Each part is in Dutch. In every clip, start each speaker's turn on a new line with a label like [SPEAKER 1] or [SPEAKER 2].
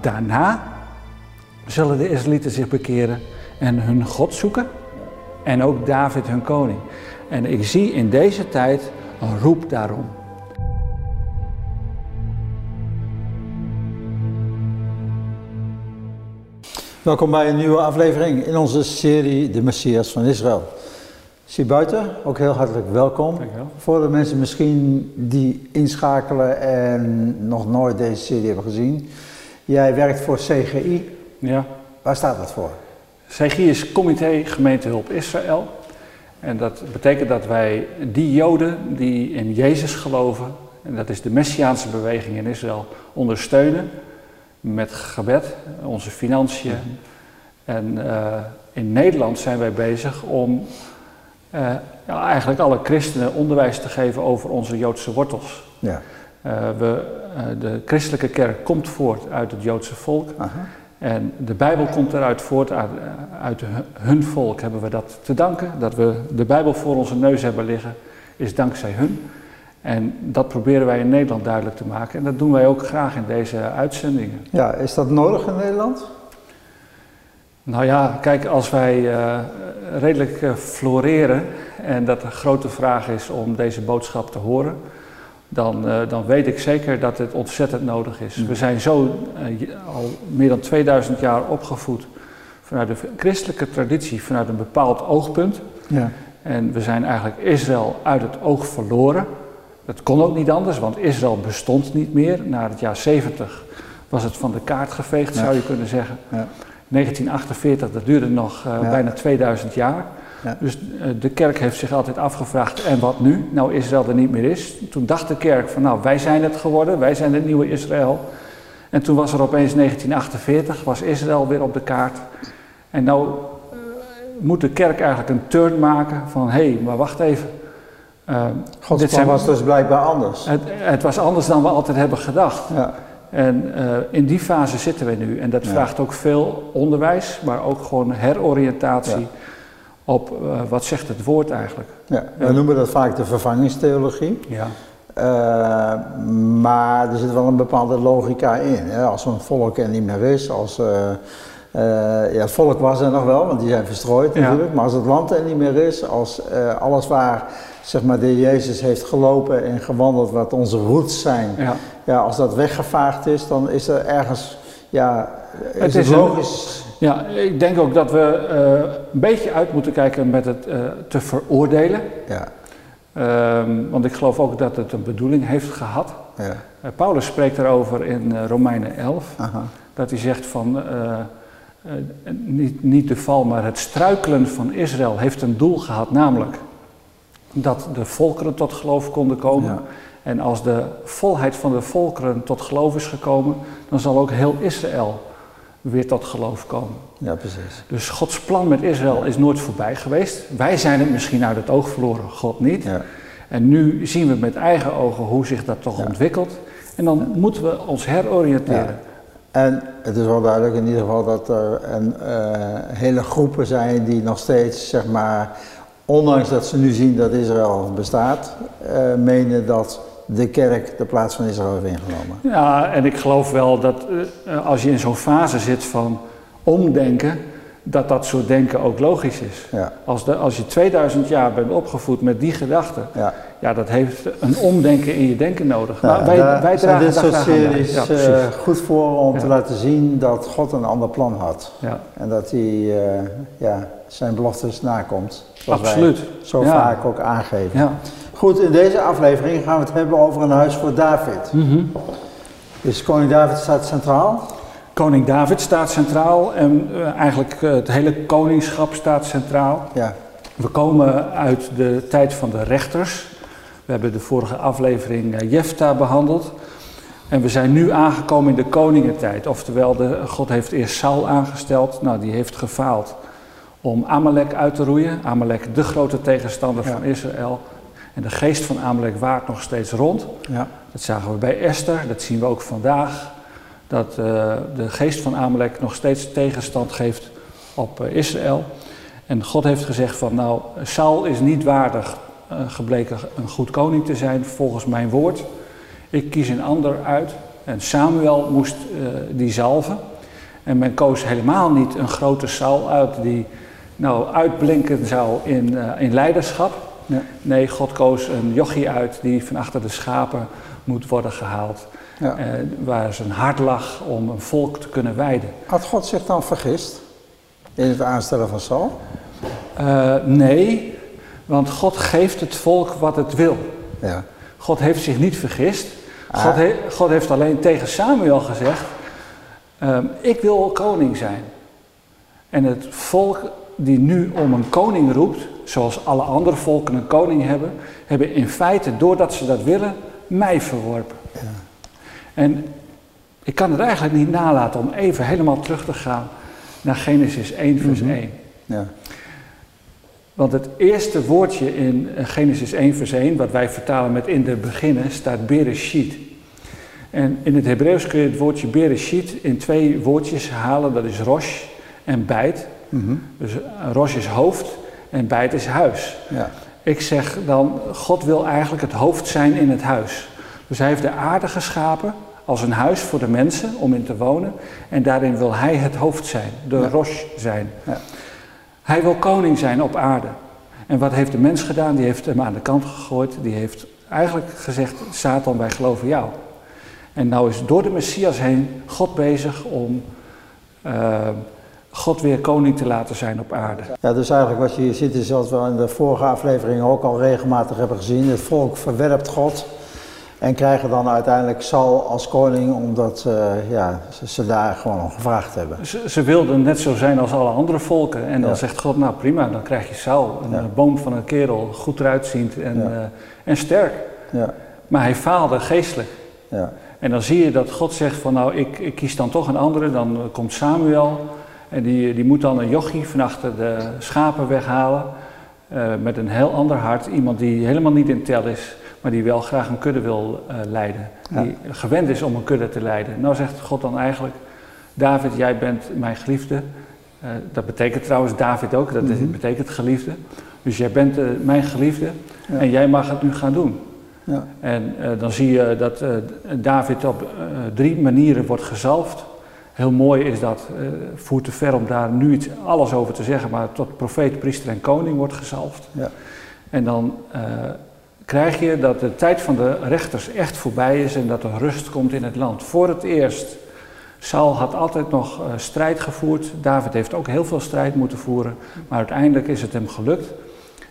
[SPEAKER 1] Daarna zullen de Israëlieten zich bekeren en hun God zoeken. En ook David hun koning. En ik zie in deze tijd een roep daarom.
[SPEAKER 2] Welkom bij een nieuwe aflevering in onze serie De Messias van Israël. Zie buiten, ook heel hartelijk welkom.
[SPEAKER 1] Dankjewel.
[SPEAKER 2] Voor de mensen misschien die inschakelen en nog nooit deze serie hebben gezien. Jij werkt voor CGI.
[SPEAKER 1] Ja.
[SPEAKER 2] Waar staat dat voor?
[SPEAKER 1] CGI is Comité Gemeentehulp Israël. En dat betekent dat wij die Joden die in Jezus geloven, en dat is de Messiaanse beweging in Israël, ondersteunen met gebed, onze financiën. En eh, in Nederland zijn wij bezig om eh, ja, eigenlijk alle christenen onderwijs te geven over onze Joodse wortels.
[SPEAKER 2] Ja.
[SPEAKER 1] Eh, we, eh, de christelijke kerk komt voort uit het Joodse volk.
[SPEAKER 2] Aha.
[SPEAKER 1] En de Bijbel komt eruit voort, uit, uit hu- hun volk hebben we dat te danken. Dat we de Bijbel voor onze neus hebben liggen, is dankzij hun. En dat proberen wij in Nederland duidelijk te maken. En dat doen wij ook graag in deze uitzendingen.
[SPEAKER 2] ja, is dat nodig in Nederland?
[SPEAKER 1] Nou ja, kijk, als wij eh, redelijk eh, floreren en dat een grote vraag is om deze boodschap te horen, dan, eh, dan weet ik zeker dat het ontzettend nodig is. We zijn zo eh, al meer dan 2000 jaar opgevoed vanuit de christelijke traditie, vanuit een bepaald oogpunt.
[SPEAKER 2] Ja.
[SPEAKER 1] En we zijn eigenlijk Israël uit het oog verloren. Dat kon ook niet anders, want Israël bestond niet meer. Na het jaar 70 was het van de kaart geveegd,
[SPEAKER 2] Ja.
[SPEAKER 1] zou je kunnen zeggen.
[SPEAKER 2] Ja.
[SPEAKER 1] 1948, dat duurde nog eh, bijna 2000 jaar.
[SPEAKER 2] Ja.
[SPEAKER 1] Dus eh, de kerk heeft zich altijd afgevraagd, en wat nu? Nou Israël er niet meer is. Toen dacht de kerk van, nou wij zijn het geworden, wij zijn het nieuwe Israël. En toen was er opeens 1948, was Israël weer op de kaart. En nou eh, moet de kerk eigenlijk een turn maken van, hé, hey, maar wacht even.
[SPEAKER 2] Gods
[SPEAKER 1] Dit zijn-
[SPEAKER 2] was dus blijkbaar anders.
[SPEAKER 1] het, het was anders dan we altijd hebben gedacht.
[SPEAKER 2] Ja.
[SPEAKER 1] En in die fase zitten we nu. En dat
[SPEAKER 2] Ja.
[SPEAKER 1] vraagt ook veel onderwijs, maar ook gewoon heroriëntatie
[SPEAKER 2] Ja.
[SPEAKER 1] Op eh, wat zegt het woord eigenlijk.
[SPEAKER 2] Ja. We noemen dat vaak de vervangingstheologie.
[SPEAKER 1] Ja.
[SPEAKER 2] Eh, maar er zit wel een bepaalde logica in. Hè? Als zo'n volk er niet meer is, als, eh, ja, het volk was er nog wel, want die zijn verstrooid
[SPEAKER 1] Ja.
[SPEAKER 2] natuurlijk. Maar als het land er niet meer is, als alles waar zeg maar, de Jezus heeft gelopen en gewandeld, wat onze roots zijn,
[SPEAKER 1] Ja.
[SPEAKER 2] ja, als dat weggevaagd is, dan is er ergens, ja, is
[SPEAKER 1] Het
[SPEAKER 2] het,
[SPEAKER 1] is een-
[SPEAKER 2] logisch.
[SPEAKER 1] Ja, ik denk ook dat we eh, een beetje uit moeten kijken met het eh, te veroordelen.
[SPEAKER 2] Ja,
[SPEAKER 1] Ehm, want ik geloof ook dat het een bedoeling heeft gehad.
[SPEAKER 2] ja,
[SPEAKER 1] Eh, Paulus spreekt erover in Romeinen 11.
[SPEAKER 2] aha,
[SPEAKER 1] Dat hij zegt van, niet, niet de val, maar het struikelen van Israël heeft een doel gehad, namelijk dat de volkeren tot geloof konden komen.
[SPEAKER 2] Ja.
[SPEAKER 1] En als de volheid van de volkeren tot geloof is gekomen, dan zal ook heel Israël weer tot geloof komen.
[SPEAKER 2] ja, precies.
[SPEAKER 1] Dus Gods plan met Israël is nooit voorbij geweest. Wij zijn het misschien uit het oog verloren, God niet.
[SPEAKER 2] Ja.
[SPEAKER 1] En nu zien we met eigen ogen hoe zich dat toch
[SPEAKER 2] Ja.
[SPEAKER 1] ontwikkelt. En dan moeten we ons heroriënteren.
[SPEAKER 2] En het is wel duidelijk in ieder geval dat er een, eh, hele groepen zijn die nog steeds, zeg maar, ondanks dat ze nu zien dat Israël bestaat, eh, menen dat de kerk de plaats van Israël heeft ingenomen.
[SPEAKER 1] Ja, en ik geloof wel dat eh, eh, als je in zo'n fase zit van omdenken, dat dat soort denken ook logisch is.
[SPEAKER 2] Ja,
[SPEAKER 1] Als, de, als je 2000 jaar bent opgevoed met die gedachten,
[SPEAKER 2] ja.
[SPEAKER 1] ja, dat heeft een omdenken in je denken nodig.
[SPEAKER 2] Ja,
[SPEAKER 1] maar wij,
[SPEAKER 2] daar
[SPEAKER 1] wij dragen
[SPEAKER 2] dit soort series
[SPEAKER 1] Ja,
[SPEAKER 2] eh, goed voor om te laten zien dat God een ander plan had.
[SPEAKER 1] ja,
[SPEAKER 2] En dat hij ja, zijn beloftes nakomt. Zoals
[SPEAKER 1] absoluut.
[SPEAKER 2] wij zo vaak ook aangeven. Goed, in deze aflevering gaan we het hebben over een huis voor David. Dus koning David staat centraal.
[SPEAKER 1] Koning David staat centraal en eh, eigenlijk eh, het hele koningschap staat centraal.
[SPEAKER 2] Ja,
[SPEAKER 1] We komen uit de tijd van de rechters. We hebben de vorige aflevering eh, Jefta behandeld. En we zijn nu aangekomen in de koningentijd. Oftewel, de, God heeft eerst Saul aangesteld. Nou, die heeft gefaald om Amalek uit te roeien. Amalek, de grote tegenstander
[SPEAKER 2] Ja.
[SPEAKER 1] van Israël. En de geest van Amalek waart nog steeds rond.
[SPEAKER 2] ja,
[SPEAKER 1] Dat zagen we bij Esther, dat zien we ook vandaag. Dat eh, de geest van Amalek nog steeds tegenstand geeft op eh, Israël. En God heeft gezegd van nou, Saul is niet waardig eh, gebleken een goed koning te zijn volgens mijn woord. Ik kies een ander uit En Samuel moest die zalven. En men koos helemaal niet een grote Saul uit die nou uitblinken zou in, in leiderschap. Ja. Nee, God koos een jochie uit die van achter de schapen moet worden gehaald. Ja. waar zijn hart lag om een volk te kunnen wijden.
[SPEAKER 2] Had God zich dan vergist in het aanstellen van Saul?
[SPEAKER 1] nee, want God geeft het volk wat het wil.
[SPEAKER 2] Ja.
[SPEAKER 1] God heeft zich niet vergist. Ah. God, God, heeft alleen tegen Samuel gezegd: ehm, Ik wil koning zijn. En het volk die nu om een koning roept, zoals alle andere volken een koning hebben, hebben in feite, doordat ze dat willen, mij verworpen. Ja. En ik kan het eigenlijk niet nalaten om even helemaal terug te gaan naar Genesis 1, vers 1. Mhm. Ja. Want het eerste woordje in eh, Genesis 1 vers 1, wat wij vertalen met in de beginnen, staat Bereshit. En in het Hebreeuws kun je het woordje Bereshit in twee woordjes halen, dat is Rosh en Bijt. Mhm. Dus eh, Rosh is hoofd en Bijt is huis. Ja. Ik zeg dan, God wil eigenlijk het hoofd zijn in het huis. Dus hij heeft de aarde geschapen als een huis voor de mensen om in te wonen. En daarin wil hij het hoofd zijn, de ja. Rosh zijn. Ja. Hij wil koning zijn op aarde. En wat heeft de mens gedaan? Die heeft hem aan de kant gegooid. Die heeft eigenlijk gezegd, Satan, wij geloven jou. En nou is door de Messias heen God bezig om uh, God weer koning te laten zijn op aarde.
[SPEAKER 2] Ja, dus eigenlijk wat je hier ziet is wat we in de vorige aflevering ook al regelmatig hebben gezien. Het volk verwerpt God. En krijgen dan uiteindelijk Saul als koning, omdat uh, ja, ze, daar gewoon om gevraagd hebben.
[SPEAKER 1] Ze, ze, wilden net zo zijn als alle andere volken. En dan zegt God, nou prima, dan krijg je Saul. Een boom van een kerel, goed eruit ziend en, uh, en sterk. Maar hij faalde geestelijk. En dan zie je dat God zegt van, nou ik, ik kies dan toch een andere. Dan komt Samuel en die, die moet dan een jochie van achter de schapen weghalen. Uh, met een heel ander hart. Iemand die helemaal niet in tel is maar die wel graag een kudde wil uh, leiden. Die gewend is om een kudde te leiden. Nou zegt God dan eigenlijk, David, jij bent mijn geliefde. Uh, dat betekent trouwens David ook, dat mm betekent geliefde. Dus jij bent mijn geliefde ja. en jij mag het nu gaan doen. Ja. En dan zie je dat David op drie manieren wordt gezalfd. Heel mooi is dat, voert te ver om daar nu iets, alles over te zeggen, maar tot profeet, priester en koning wordt gezalfd. Ja. En dan krijg je dat de tijd van de rechters echt voorbij is en dat er rust komt in het land. Voor het eerst, Saul had altijd nog uh, strijd gevoerd. David heeft ook heel veel strijd moeten voeren, maar uiteindelijk is het hem gelukt.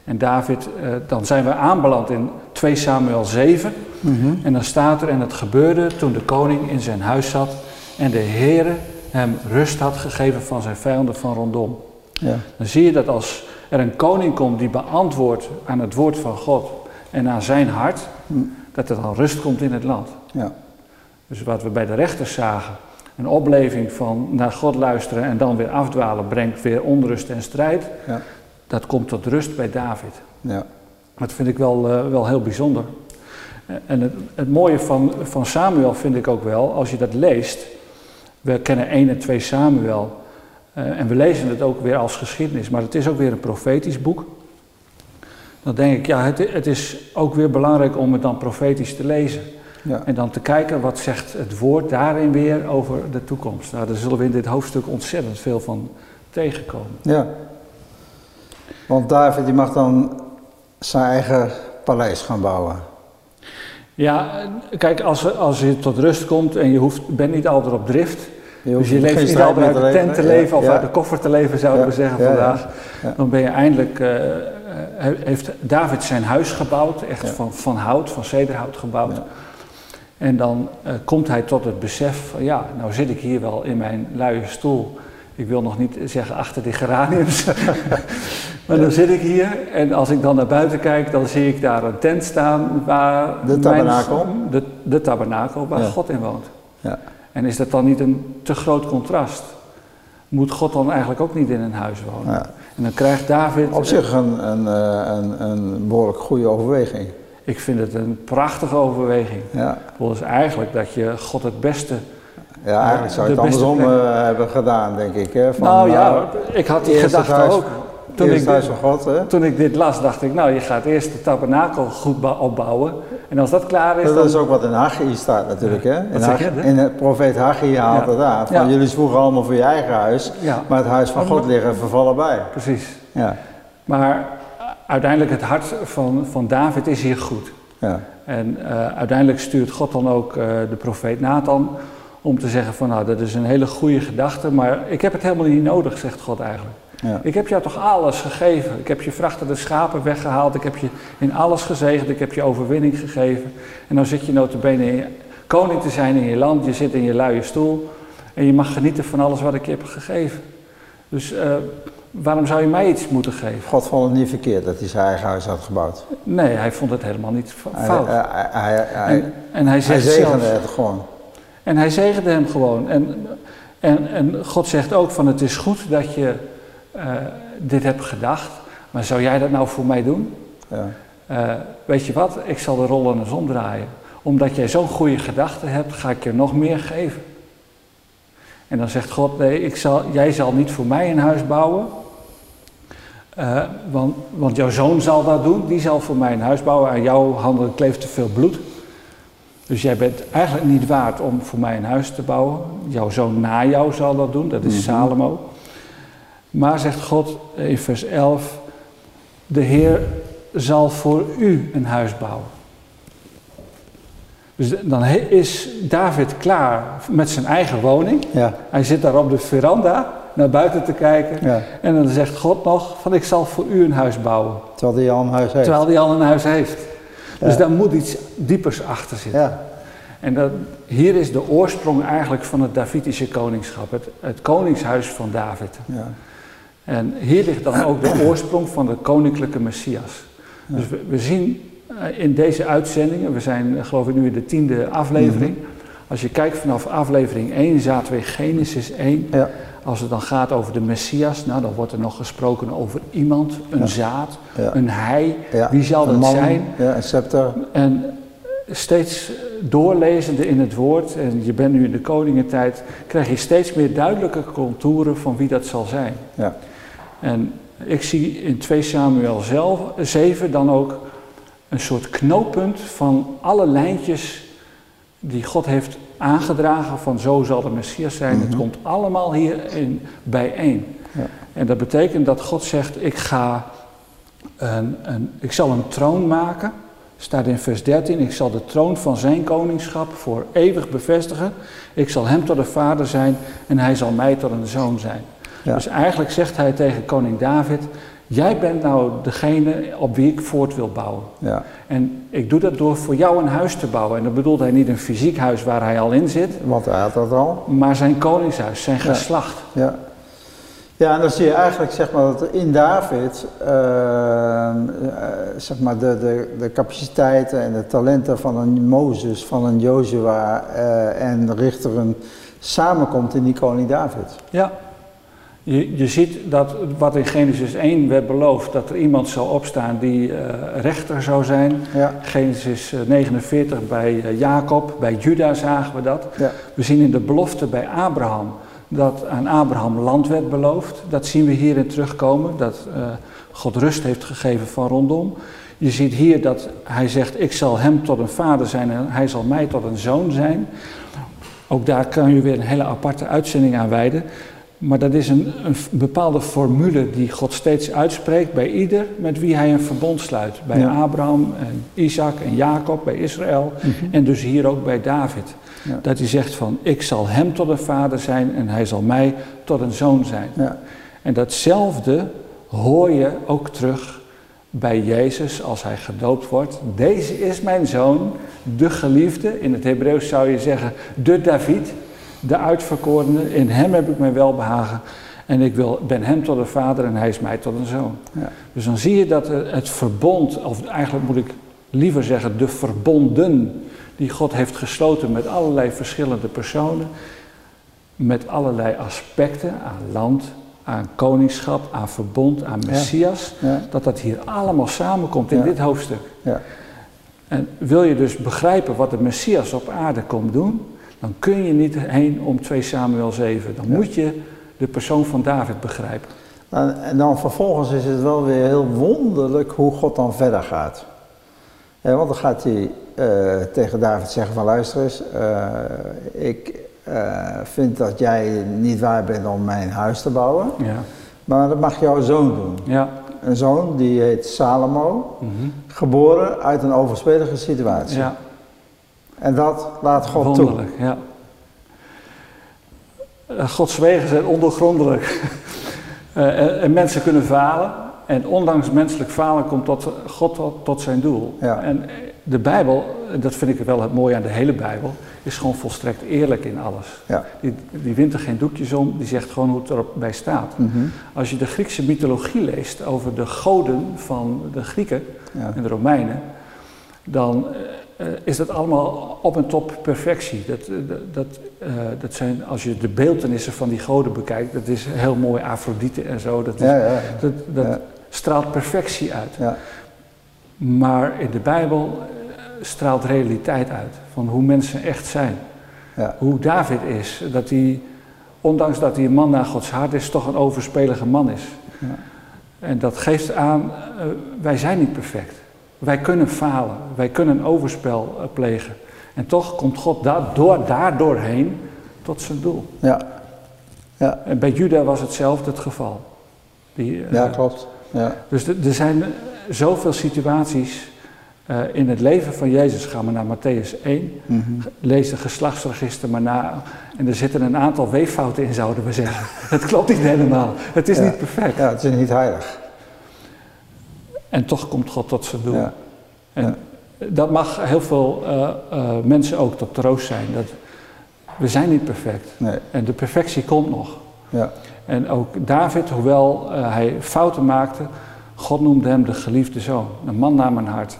[SPEAKER 1] En David, uh, dan zijn we aanbeland in 2 Samuel 7. Mm -hmm. En dan staat er, en het gebeurde toen de koning in zijn huis zat en de Heere hem rust had gegeven van zijn vijanden van rondom. Ja. Dan zie je dat als er een koning komt die beantwoordt aan het woord van God, en naar zijn hart, dat er dan rust komt in het land. Ja. Dus wat we bij de rechters zagen, een opleving van naar God luisteren en dan weer afdwalen, brengt weer onrust en strijd. Ja. Dat komt tot rust bij David. Ja. Dat vind ik wel, uh, wel heel bijzonder. En het, het, mooie van, van Samuel vind ik ook wel, als je dat leest, we kennen 1 en 2 Samuel, uh, en we lezen het ook weer als geschiedenis, maar het is ook weer een profetisch boek dan denk ik, ja, het, het, is ook weer belangrijk om het dan profetisch te lezen. Ja. En dan te kijken wat zegt het woord daarin weer over de toekomst. Nou, daar zullen we in dit hoofdstuk ontzettend veel van tegenkomen.
[SPEAKER 2] Ja. Want David die mag dan zijn eigen paleis gaan bouwen.
[SPEAKER 1] Ja, kijk, als, als je tot rust komt en je hoeft, bent niet altijd op drift. Je dus je leeft niet altijd uit de tent te leven of uit de koffer te leven, zouden we zeggen vandaag. Dan ben je eindelijk uh, heeft David zijn huis gebouwd, echt van, van hout, van cederhout gebouwd. En dan uh, komt hij tot het besef van ja, nou zit ik hier wel in mijn luie stoel. Ik wil nog niet zeggen achter die geraniums. maar dan zit ik hier en als ik dan naar buiten kijk, dan zie ik daar een tent staan waar...
[SPEAKER 2] De tabernakel?
[SPEAKER 1] de, de tabernakel waar God in woont. Ja. En is dat dan niet een te groot contrast? Moet God dan eigenlijk ook niet in een huis wonen? Ja. En dan krijgt David...
[SPEAKER 2] Op zich een, een, eh, een, een behoorlijk goede overweging.
[SPEAKER 1] Ik vind het een prachtige overweging. Ja. Volgens eigenlijk dat je God het beste...
[SPEAKER 2] Ja, eigenlijk zou je het andersom uh, hebben gedaan, denk ik. Hè?
[SPEAKER 1] Van, nou ja, ik had die gedachte ook. Toen, ik,
[SPEAKER 2] huis van God, hè?
[SPEAKER 1] toen ik dit las, dacht ik, nou, je gaat eerst de tabernakel goed opbouwen. En als dat klaar is,
[SPEAKER 2] Dat
[SPEAKER 1] dan...
[SPEAKER 2] is ook wat in Haggai staat natuurlijk, hè? In,
[SPEAKER 1] hè?
[SPEAKER 2] in het profeet Haggai haalt
[SPEAKER 1] Ja.
[SPEAKER 2] het aan. Van
[SPEAKER 1] Ja.
[SPEAKER 2] jullie zwoegen allemaal voor je eigen huis,
[SPEAKER 1] Ja,
[SPEAKER 2] maar het huis van God liggen vervallen bij.
[SPEAKER 1] precies.
[SPEAKER 2] Ja,
[SPEAKER 1] Maar uiteindelijk het hart van, van David is hier goed.
[SPEAKER 2] ja,
[SPEAKER 1] En eh, uiteindelijk stuurt God dan ook eh, de profeet Nathan om te zeggen van nou dat is een hele goede gedachte, maar ik heb het helemaal niet nodig, zegt God eigenlijk.
[SPEAKER 2] Ja.
[SPEAKER 1] Ik heb jou toch alles gegeven. Ik heb je vrachten de schapen weggehaald, ik heb je in alles gezegend, ik heb je overwinning gegeven. En dan zit je notabene in je, koning te zijn in je land, je zit in je luie stoel en je mag genieten van alles wat ik je heb gegeven. Dus eh, waarom zou je mij iets moeten geven?
[SPEAKER 2] God vond het niet verkeerd dat hij zijn eigen huis had gebouwd.
[SPEAKER 1] Nee, hij vond het helemaal niet fout.
[SPEAKER 2] hij, hij, hij,
[SPEAKER 1] En, en hij
[SPEAKER 2] zegende het gewoon.
[SPEAKER 1] en hij zegende hem gewoon. En, en, en God zegt ook van het is goed dat je eh, dit hebt gedacht, maar zou jij dat nou voor mij doen?
[SPEAKER 2] Ja.
[SPEAKER 1] Eh, weet je wat, ik zal de rollen eens omdraaien. Omdat jij zo'n goede gedachte hebt, ga ik je nog meer geven. En dan zegt God, nee, ik zal, jij zal niet voor mij een huis bouwen. eh, want, want jouw zoon zal dat doen, die zal voor mij een huis bouwen. Aan jouw handen kleeft te veel bloed. Dus jij bent eigenlijk niet waard om voor mij een huis te bouwen. Jouw zoon na jou zal dat doen, dat is
[SPEAKER 2] Mhm.
[SPEAKER 1] Salomo. Maar zegt God in vers 11, de Heer zal voor u een huis bouwen. Dus dan is David klaar met zijn eigen woning.
[SPEAKER 2] Ja,
[SPEAKER 1] Hij zit daar op de veranda naar buiten te kijken.
[SPEAKER 2] ja.
[SPEAKER 1] En dan zegt God nog van ik zal voor u een huis bouwen.
[SPEAKER 2] Terwijl hij al een huis heeft.
[SPEAKER 1] Terwijl hij al een huis heeft. Dus daar moet iets diepers achter zitten.
[SPEAKER 2] Ja,
[SPEAKER 1] En dat, hier is de oorsprong eigenlijk van het Davidische koningschap. Het, het koningshuis van David. En hier ligt dan ook de oorsprong van de koninklijke Messias. Dus we, we zien eh, in deze uitzendingen, we zijn eh, geloof ik nu in de tiende aflevering. Als je kijkt vanaf aflevering 1 zaten we in Genesis 1.
[SPEAKER 2] ja.
[SPEAKER 1] Als het dan gaat over de Messias, nou dan wordt er nog gesproken over iemand, een
[SPEAKER 2] Ja.
[SPEAKER 1] zaad, een hij. Wie zal dat
[SPEAKER 2] man,
[SPEAKER 1] zijn?
[SPEAKER 2] Ja, een scepter.
[SPEAKER 1] En steeds doorlezende in het woord, en je bent nu in de koningentijd, krijg je steeds meer duidelijke contouren van wie dat zal zijn.
[SPEAKER 2] Ja.
[SPEAKER 1] En ik zie in 2 Samuel zelf, 7 dan ook een soort knooppunt van alle lijntjes die God heeft aangedragen van zo zal de Messias zijn. Het
[SPEAKER 2] Mhm.
[SPEAKER 1] komt allemaal hier in bijeen.
[SPEAKER 2] Ja.
[SPEAKER 1] En dat betekent dat God zegt, ik ga een, een, ik zal een troon maken. Staat in vers 13, ik zal de troon van zijn koningschap voor eeuwig bevestigen. Ik zal hem tot een vader zijn en hij zal mij tot een zoon zijn.
[SPEAKER 2] Ja.
[SPEAKER 1] Dus eigenlijk zegt hij tegen koning David, jij bent nou degene op wie ik voort wil bouwen.
[SPEAKER 2] Ja.
[SPEAKER 1] En ik doe dat door voor jou een huis te bouwen. En dat bedoelt hij niet een fysiek huis waar hij al in zit,
[SPEAKER 2] Want hij had dat al.
[SPEAKER 1] maar zijn koningshuis, zijn geslacht.
[SPEAKER 2] Ja. Ja, en dan zie je eigenlijk zeg maar, dat in David ehm, eh, zeg maar de, de, de capaciteiten en de talenten van een Mozes, van een Joshua eh, en Richteren samenkomt in die koning David.
[SPEAKER 1] Ja. Je, je ziet dat wat in Genesis 1 werd beloofd, dat er iemand zou opstaan die eh, rechter zou zijn.
[SPEAKER 2] Ja,
[SPEAKER 1] Genesis eh, 49 bij eh, Jacob, bij Juda zagen we dat.
[SPEAKER 2] ja,
[SPEAKER 1] We zien in de belofte bij Abraham dat aan Abraham land werd beloofd. Dat zien we hierin terugkomen, dat eh, God rust heeft gegeven van rondom. Je ziet hier dat hij zegt, ik zal hem tot een vader zijn en hij zal mij tot een zoon zijn. Ook daar kan je weer een hele aparte uitzending aan wijden. Maar dat is een, een bepaalde formule die God steeds uitspreekt bij ieder met wie hij een verbond sluit. Bij
[SPEAKER 2] Ja.
[SPEAKER 1] Abraham en Isaac en Jacob, bij Israël en dus hier ook bij David.
[SPEAKER 2] Ja.
[SPEAKER 1] Dat hij zegt van, ik zal hem tot een vader zijn en hij zal mij tot een zoon zijn.
[SPEAKER 2] ja,
[SPEAKER 1] En datzelfde hoor je ook terug bij Jezus als hij gedoopt wordt. Deze is mijn zoon, de geliefde. In het Hebreeuws zou je zeggen de David, de uitverkorene. In hem heb ik mijn welbehagen. En ik wil, ben hem tot een vader en hij is mij tot een zoon.
[SPEAKER 2] Ja.
[SPEAKER 1] Dus dan zie je dat het verbond, of eigenlijk moet ik liever zeggen de verbonden die God heeft gesloten met allerlei verschillende personen, met allerlei aspecten aan land, aan koningschap, aan verbond, aan. Messias,
[SPEAKER 2] ja,
[SPEAKER 1] dat dat hier allemaal samenkomt in dit hoofdstuk.
[SPEAKER 2] ja,
[SPEAKER 1] En wil je dus begrijpen wat de Messias op aarde komt doen, dan kun je niet heen om 2 Samuel 7. Dan
[SPEAKER 2] Ja.
[SPEAKER 1] moet je de persoon van David begrijpen.
[SPEAKER 2] En, en dan vervolgens is het wel weer heel wonderlijk hoe God dan verder gaat. Want dan gaat hij eh, tegen David zeggen van luister eens, eh, ik eh, vind dat jij niet waar bent om mijn huis te bouwen,
[SPEAKER 1] Ja.
[SPEAKER 2] maar dat mag jouw zoon doen.
[SPEAKER 1] Ja.
[SPEAKER 2] Een zoon die heet Salomo,
[SPEAKER 1] Mhm.
[SPEAKER 2] geboren uit een overspelige situatie.
[SPEAKER 1] ja.
[SPEAKER 2] En dat laat God toe.
[SPEAKER 1] Wonderlijk, ja. Eh, Gods wegen zijn ondoorgrondelijk. Eh, en, en mensen kunnen falen. En ondanks menselijk falen komt tot, God tot, tot zijn doel.
[SPEAKER 2] Ja.
[SPEAKER 1] En de Bijbel, dat vind ik wel het mooie aan de hele Bijbel, is gewoon volstrekt eerlijk in alles.
[SPEAKER 2] Ja.
[SPEAKER 1] Die, die wint er geen doekjes om, die zegt gewoon hoe het erop bij staat.
[SPEAKER 2] Mhm.
[SPEAKER 1] Als je de Griekse mythologie leest over de goden van de Grieken
[SPEAKER 2] Ja.
[SPEAKER 1] en de Romeinen, dan eh, is dat allemaal op en top perfectie. Dat, dat, eh, dat zijn, als je de beeldenissen van die goden bekijkt, dat is heel mooi Afrodite en zo. Dat, is,
[SPEAKER 2] Ja, ja,
[SPEAKER 1] dat, straalt perfectie uit.
[SPEAKER 2] ja.
[SPEAKER 1] Maar in de Bijbel eh, straalt realiteit uit van hoe mensen echt zijn.
[SPEAKER 2] Ja.
[SPEAKER 1] Hoe David is, dat hij, ondanks dat hij een man naar Gods hart is, toch een overspelige man is.
[SPEAKER 2] Ja.
[SPEAKER 1] En dat geeft aan, wij zijn niet perfect. Wij kunnen falen, wij kunnen overspel eh, plegen. En toch komt God daardoor, daardoor heen tot zijn doel.
[SPEAKER 2] Ja. Ja.
[SPEAKER 1] En bij Juda was hetzelfde het geval. Die, eh,
[SPEAKER 2] ja, klopt. Ja.
[SPEAKER 1] Dus er zijn zoveel situaties eh, in het leven van Jezus. Gaan we naar Matthäus 1,
[SPEAKER 2] Mhm.
[SPEAKER 1] lees de geslachtsregister maar na. En er zitten een aantal weeffouten in, zouden we zeggen. Het klopt niet helemaal. Het is
[SPEAKER 2] Ja.
[SPEAKER 1] niet perfect.
[SPEAKER 2] ja, het is niet heilig.
[SPEAKER 1] En toch komt God tot zijn doel.
[SPEAKER 2] Ja.
[SPEAKER 1] En dat mag heel veel eh, eh, mensen ook tot troost zijn. Dat we zijn niet perfect.
[SPEAKER 2] Nee.
[SPEAKER 1] En de perfectie komt nog.
[SPEAKER 2] Ja.
[SPEAKER 1] En ook David, hoewel eh, hij fouten maakte, God noemde hem de geliefde zoon. Een man naar mijn hart.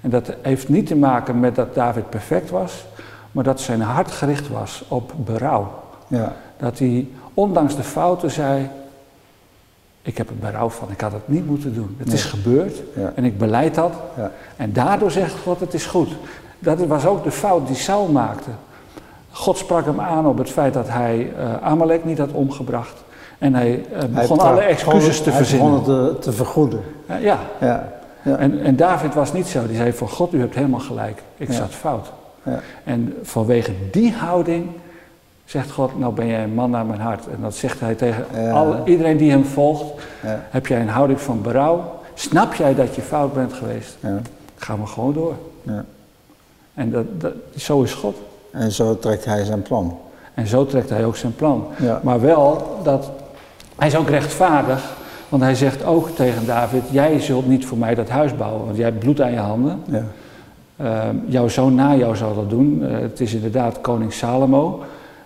[SPEAKER 1] En dat heeft niet te maken met dat David perfect was, maar dat zijn hart gericht was op berouw.
[SPEAKER 2] Ja.
[SPEAKER 1] Dat hij, ondanks de fouten, zei: Ik heb er berouw van, ik had het niet moeten doen. Het is gebeurd
[SPEAKER 2] Ja.
[SPEAKER 1] en ik beleid dat.
[SPEAKER 2] Ja.
[SPEAKER 1] En daardoor zegt God: Het is goed. Dat was ook de fout die Saul maakte. God sprak hem aan op het feit dat hij eh Amalek niet had omgebracht. En hij eh, begon
[SPEAKER 2] Hij
[SPEAKER 1] alle excuses te
[SPEAKER 2] hij
[SPEAKER 1] verzinnen.
[SPEAKER 2] begon het te, te vergoeden.
[SPEAKER 1] Eh, ja,
[SPEAKER 2] Ja. Ja.
[SPEAKER 1] en, en David was niet zo. Die zei: Voor God, u hebt helemaal gelijk. Ik zat fout.
[SPEAKER 2] Ja.
[SPEAKER 1] En vanwege die houding zegt God: Nou ben jij een man naar mijn hart. En dat zegt hij tegen
[SPEAKER 2] Ja.
[SPEAKER 1] alle, iedereen die hem volgt.
[SPEAKER 2] Ja.
[SPEAKER 1] Heb jij een houding van berouw? Snap jij dat je fout bent geweest?
[SPEAKER 2] Ja.
[SPEAKER 1] Gaan we gewoon door. En dat, dat, zo is God.
[SPEAKER 2] En zo trekt hij zijn plan.
[SPEAKER 1] En zo trekt hij ook zijn plan. Maar wel dat hij is ook rechtvaardig. Want hij zegt ook tegen David: Jij zult niet voor mij dat huis bouwen, want jij hebt bloed aan je handen.
[SPEAKER 2] Ja.
[SPEAKER 1] Ehm, jouw zoon na jou zal dat doen. Eh, het is inderdaad koning Salomo.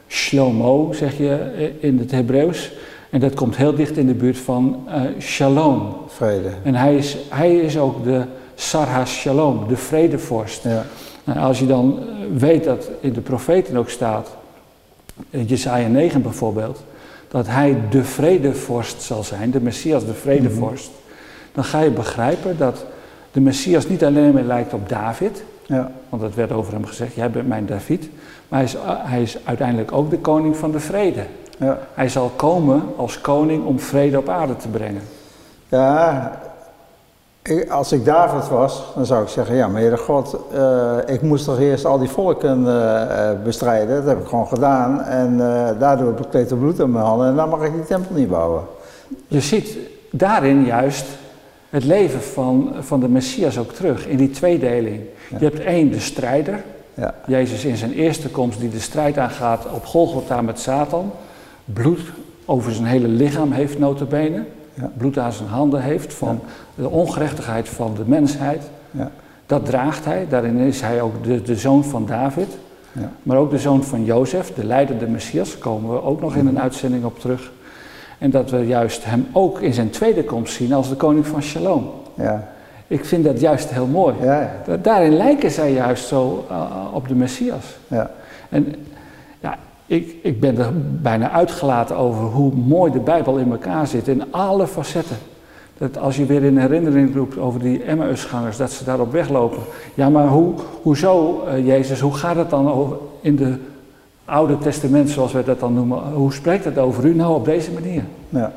[SPEAKER 1] Shlomo zeg je eh, in het Hebreeuws. En dat komt heel dicht in de buurt van eh, shalom.
[SPEAKER 2] Vrede.
[SPEAKER 1] En hij is, hij is ook de Sarha Shalom, de vredevorst.
[SPEAKER 2] Ja.
[SPEAKER 1] Nou, als je dan eh, weet dat in de profeten ook staat, in Jesaja 9 bijvoorbeeld, dat hij de vredevorst zal zijn, de Messias, de vredevorst, dan ga je begrijpen dat de Messias niet alleen meer lijkt op David,
[SPEAKER 2] Ja.
[SPEAKER 1] want dat werd over hem gezegd, jij bent mijn David, maar hij is, hij is uiteindelijk ook de koning van de vrede.
[SPEAKER 2] Ja.
[SPEAKER 1] Hij zal komen als koning om vrede op aarde te brengen.
[SPEAKER 2] Ja, ik- als ik David was, dan zou ik zeggen, ja, Heere God, eh, ik moest toch eerst al die volken eh, eh, bestrijden. Dat heb ik gewoon gedaan en daardoor bekleed er bloed aan mijn handen en dan mag ik die tempel niet bouwen.
[SPEAKER 1] Je ziet daarin juist het leven van, van de Messias ook terug, in die tweedeling.
[SPEAKER 2] Ja.
[SPEAKER 1] Je hebt één, de strijder,
[SPEAKER 2] Ja,
[SPEAKER 1] Jezus in zijn eerste komst die de strijd aangaat op Golgotha met Satan. Bloed over zijn hele lichaam heeft notabene.
[SPEAKER 2] Ja.
[SPEAKER 1] Bloed aan zijn handen heeft van de ongerechtigheid van de mensheid.
[SPEAKER 2] ja,
[SPEAKER 1] Dat draagt hij. Daarin is hij ook de, de zoon van David.
[SPEAKER 2] ja,
[SPEAKER 1] Maar ook de zoon van Jozef, de leidende Messias. Daar komen we ook nog in een uitzending op terug. En dat we juist hem ook in zijn tweede komst zien als de koning van Shalom.
[SPEAKER 2] ja,
[SPEAKER 1] Ik vind dat juist heel mooi.
[SPEAKER 2] ja,
[SPEAKER 1] Da- Daarin lijken zij juist zo uh, op de Messias.
[SPEAKER 2] ja,
[SPEAKER 1] En ja, ik, ik ben er bijna uitgelaten over hoe mooi de Bijbel in elkaar zit, in alle facetten. Dat als je weer in herinnering roept over die Emmausgangers, dat ze daarop weglopen. Ja, maar hoe, hoezo, eh, Jezus, hoe gaat het dan over in de Oude Testament, zoals we dat dan noemen? Hoe spreekt het over u? Nou, op deze manier.
[SPEAKER 2] ja,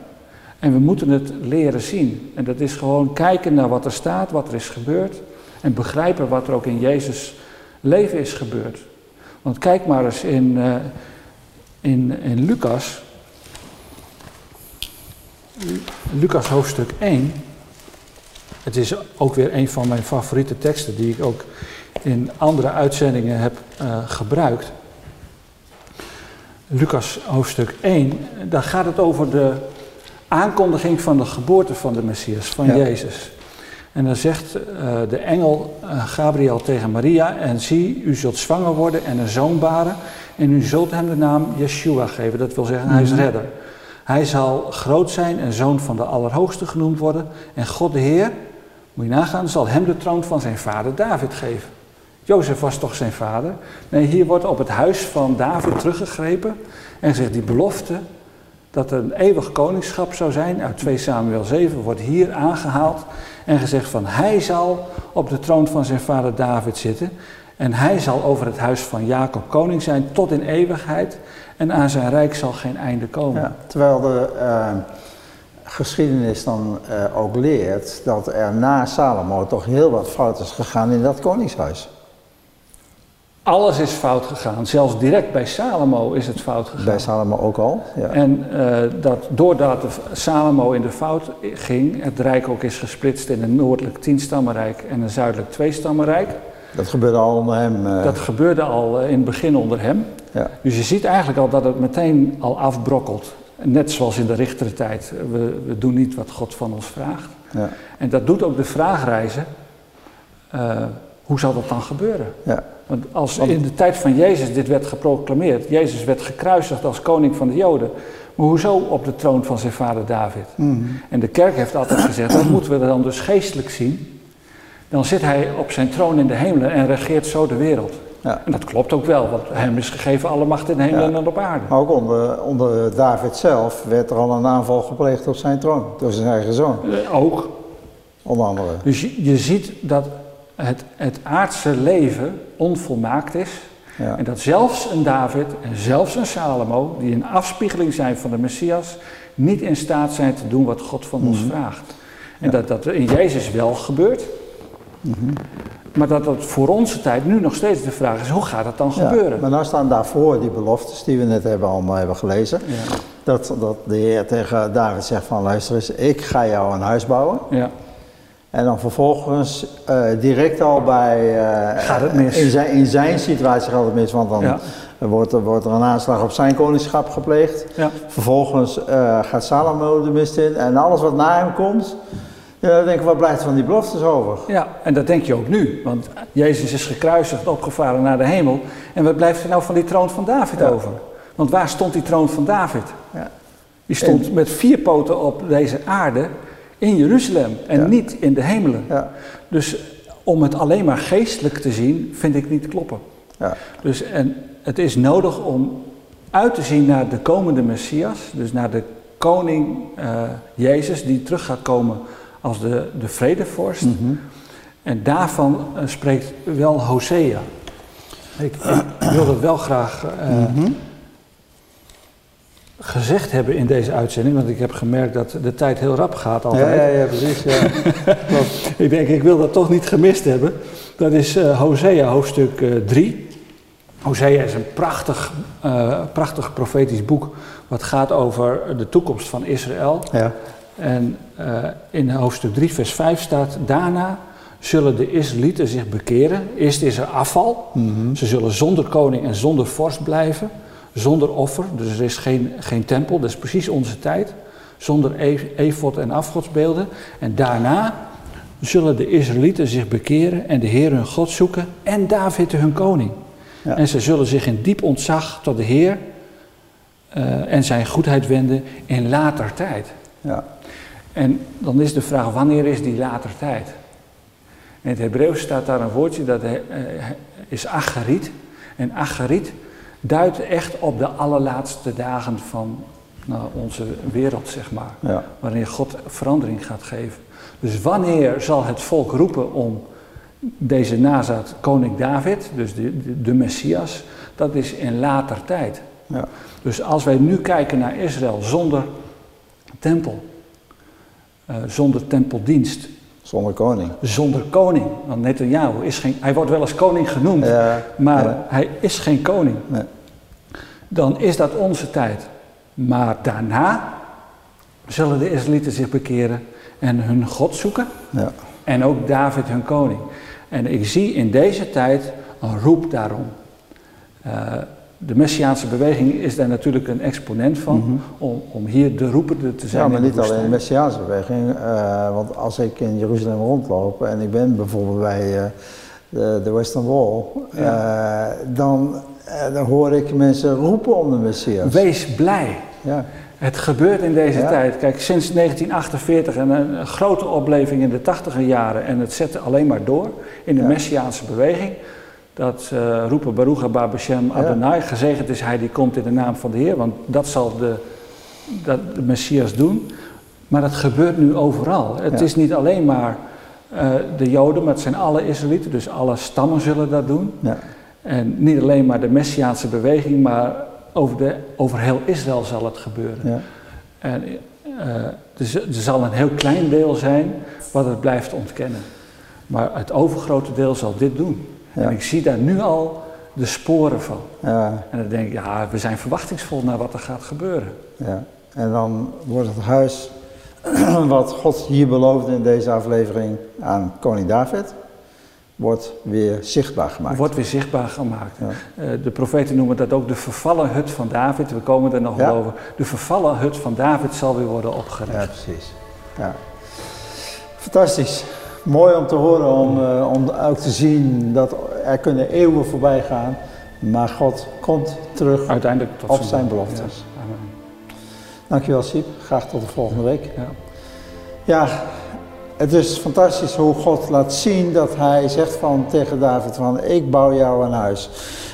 [SPEAKER 1] En we moeten het leren zien. En dat is gewoon kijken naar wat er staat, wat er is gebeurd. En begrijpen wat er ook in Jezus leven is gebeurd. Want kijk maar eens in, uh, in, in Lucas. Lucas hoofdstuk 1. Het is ook weer een van mijn favoriete teksten die ik ook in andere uitzendingen heb uh, gebruikt. Lucas hoofdstuk 1, daar gaat het over de aankondiging van de geboorte van de Messias, van ja. Jezus. En dan zegt uh, de engel uh, Gabriel tegen Maria: En zie, u zult zwanger worden en een zoon baren. En u zult hem de naam Yeshua geven. Dat wil zeggen, mm -hmm. hij is redder. Hij zal groot zijn en zoon van de Allerhoogste genoemd worden. En God de Heer, moet je nagaan, zal hem de troon van zijn vader David geven. Jozef was toch zijn vader? Nee, hier wordt op het huis van David teruggegrepen. En zegt die belofte dat er een eeuwig koningschap zou zijn, uit 2 Samuel 7, wordt hier aangehaald. En gezegd van hij zal op de troon van zijn vader David zitten. En hij zal over het huis van Jacob koning zijn tot in eeuwigheid. En aan zijn rijk zal geen einde komen.
[SPEAKER 2] Terwijl de uh, geschiedenis dan uh, ook leert dat er na Salomo toch heel wat fout is gegaan in dat koningshuis.
[SPEAKER 1] Alles is fout gegaan. Zelfs direct bij Salomo is het fout gegaan.
[SPEAKER 2] Bij Salomo ook al. Ja.
[SPEAKER 1] En uh, dat doordat Salomo in de fout ging, het rijk ook is gesplitst in een noordelijk tienstammenrijk en een zuidelijk tweestammenrijk.
[SPEAKER 2] Dat gebeurde al onder hem. Uh...
[SPEAKER 1] Dat gebeurde al uh, in het begin onder hem. Ja. Dus je ziet eigenlijk al dat het meteen al afbrokkelt. Net zoals in de richtertijd. We, we doen niet wat God van ons vraagt. Ja. En dat doet ook de vraagreizen. Hoe zal dat dan gebeuren? Ja. Want als in de tijd van Jezus dit werd geproclameerd, Jezus werd gekruisigd als koning van de Joden, maar hoezo op de troon van zijn vader David? Mm. En de kerk heeft altijd gezegd, dat moeten we dan dus geestelijk zien. Dan zit hij op zijn troon in de hemelen en regeert zo de wereld. Ja. En dat klopt ook wel, want hem is gegeven alle macht in de hemel ja. en op aarde.
[SPEAKER 2] Maar ook onder, onder David zelf werd er al een aanval gepleegd op zijn troon, door zijn eigen zoon.
[SPEAKER 1] Uh, ook.
[SPEAKER 2] Onder andere.
[SPEAKER 1] Dus je, je ziet dat het, het aardse leven onvolmaakt is. Ja. En dat zelfs een David en zelfs een Salomo, die een afspiegeling zijn van de Messias, niet in staat zijn te doen wat God van mm -hmm. ons vraagt. En ja. dat dat in Jezus wel gebeurt. Mm -hmm. Maar dat dat voor onze tijd nu nog steeds de vraag is, hoe gaat dat dan ja, gebeuren?
[SPEAKER 2] Maar nou staan daarvoor die beloftes die we net hebben allemaal hebben gelezen. Dat, dat de Heer tegen David zegt van luister eens, ik ga jou een huis bouwen. Ja. En dan vervolgens uh, direct al bij. Uh,
[SPEAKER 1] gaat het mis?
[SPEAKER 2] In zijn, in zijn situatie gaat het mis, want dan ja. wordt, er, wordt er een aanslag op zijn koningschap gepleegd. Ja. Vervolgens uh, gaat Salomo de mist in en alles wat na hem komt. Ja, dan denk ik, wat blijft van die beloftes over?
[SPEAKER 1] Ja, en dat denk je ook nu. Want Jezus is gekruisigd, opgevaren naar de hemel. En wat blijft er nou van die troon van David ja. over? Want waar stond die troon van David? Ja. Die stond en, met vier poten op deze aarde in Jeruzalem en ja. niet in de hemelen. Ja. Dus om het alleen maar geestelijk te zien, vind ik niet kloppen. Ja. Dus en het is nodig om uit te zien naar de komende Messias, dus naar de koning uh, Jezus, die terug gaat komen als de, de vredevorst. Mm -hmm. En daarvan uh, spreekt wel Hosea. Ik, ik wil dat wel graag uh, mm -hmm gezegd hebben in deze uitzending, want ik heb gemerkt dat de tijd heel rap gaat altijd.
[SPEAKER 2] Ja, ja, ja precies. Ja.
[SPEAKER 1] ik denk, ik wil dat toch niet gemist hebben. Dat is uh, Hosea, hoofdstuk 3. Uh, Hosea is een prachtig, uh, prachtig profetisch boek wat gaat over de toekomst van Israël. Ja. En in hoofdstuk 3, vers 5 staat, daarna zullen de Israëlieten zich bekeren. Eerst is er afval. Mm -hmm. Ze zullen zonder koning en zonder vorst blijven zonder offer, dus er is geen, geen tempel, dat is precies onze tijd, zonder efot en afgodsbeelden. En daarna zullen de Israëlieten zich bekeren en de Heer hun God zoeken en David hun koning. Ja. En ze zullen zich in diep ontzag tot de Heer uh, en zijn goedheid wenden in later tijd. Ja. En dan is de vraag, wanneer is die later tijd? In het Hebreeuws staat daar een woordje dat uh, is achariet. En achariet duidt echt op de allerlaatste dagen van nou, onze wereld, zeg maar. Ja. Wanneer God verandering gaat geven. Dus wanneer zal het volk roepen om deze nazaat, koning David, dus de, de, de Messias, dat is in later tijd. Ja. Dus als wij nu kijken naar Israël zonder tempel, uh, zonder tempeldienst.
[SPEAKER 2] Zonder koning.
[SPEAKER 1] Zonder koning. Want Netanyahu is geen, hij wordt wel eens koning genoemd, ja, maar ja. hij is geen koning. Nee. Dan is dat onze tijd. Maar daarna zullen de Israëlieten zich bekeren en hun God zoeken. Ja. En ook David hun koning. En ik zie in deze tijd een roep daarom. Uh, de Messiaanse beweging is daar natuurlijk een exponent van, mhm. om, om hier de roepende te zijn.
[SPEAKER 2] Ja, maar niet alleen de Messiaanse beweging, uh, want als ik in Jeruzalem rondloop en ik ben bijvoorbeeld bij uh, de, de, Western Wall, ja. dan, dan hoor ik mensen roepen om de Messias.
[SPEAKER 1] Wees blij. Ja. Het gebeurt in deze tijd. Kijk, sinds 1948 en een grote opleving in de tachtiger jaren en het zette alleen maar door in de Messiaanse beweging. Dat uh, roepen Baruch Haba Bashem Adonai, gezegend is hij die komt in de naam van de Heer, want dat zal de, dat de Messias doen. Maar dat gebeurt nu overal. Het is niet alleen maar uh, de Joden, maar het zijn alle Israëlieten, dus alle stammen zullen dat doen. Ja. En niet alleen maar de Messiaanse beweging, maar over, de, over heel Israël zal het gebeuren. Ja. En, uh, dus er zal een heel klein deel zijn wat het blijft ontkennen. Maar het overgrote deel zal dit doen. Ja. Ik zie daar nu al de sporen van. Ja. En dan denk ik, ja, we zijn verwachtingsvol naar wat er gaat gebeuren.
[SPEAKER 2] Ja. En dan wordt het huis wat God hier beloofde in deze aflevering aan koning David, wordt weer zichtbaar gemaakt.
[SPEAKER 1] Wordt weer zichtbaar gemaakt. Ja. Uh, de profeten noemen dat ook de vervallen hut van David. We komen er nog wel over. De vervallen hut van David zal weer worden opgericht.
[SPEAKER 2] Ja, precies. Ja. Fantastisch. Mooi om te horen, om, uh, om ook te zien dat er kunnen eeuwen voorbij gaan. Maar God komt terug
[SPEAKER 1] Uiteindelijk
[SPEAKER 2] tot op zijn beloftes. Amen. Dankjewel Siep. Graag tot de volgende week. Ja. ja. Het is fantastisch hoe God laat zien dat hij zegt van, tegen David van ik bouw jou een huis.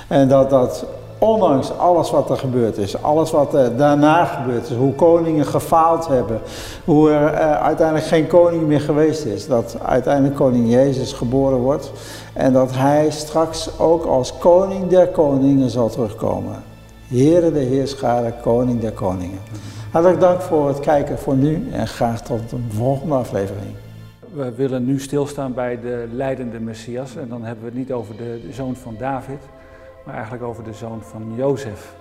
[SPEAKER 2] En dat dat ondanks alles wat er gebeurd is, alles wat er daarna gebeurd is, hoe koningen gefaald hebben, hoe er uh, uiteindelijk geen koning meer geweest is, dat uiteindelijk koning Jezus geboren wordt en dat hij straks ook als koning der koningen zal terugkomen. Heere de Heerschade, koning der koningen. Hartelijk dank voor het kijken voor nu en graag tot de volgende aflevering.
[SPEAKER 1] We willen nu stilstaan bij de leidende Messias en dan hebben we het niet over de zoon van David, maar eigenlijk over de zoon van Jozef.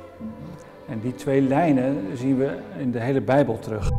[SPEAKER 1] En die twee lijnen zien we in de hele Bijbel terug.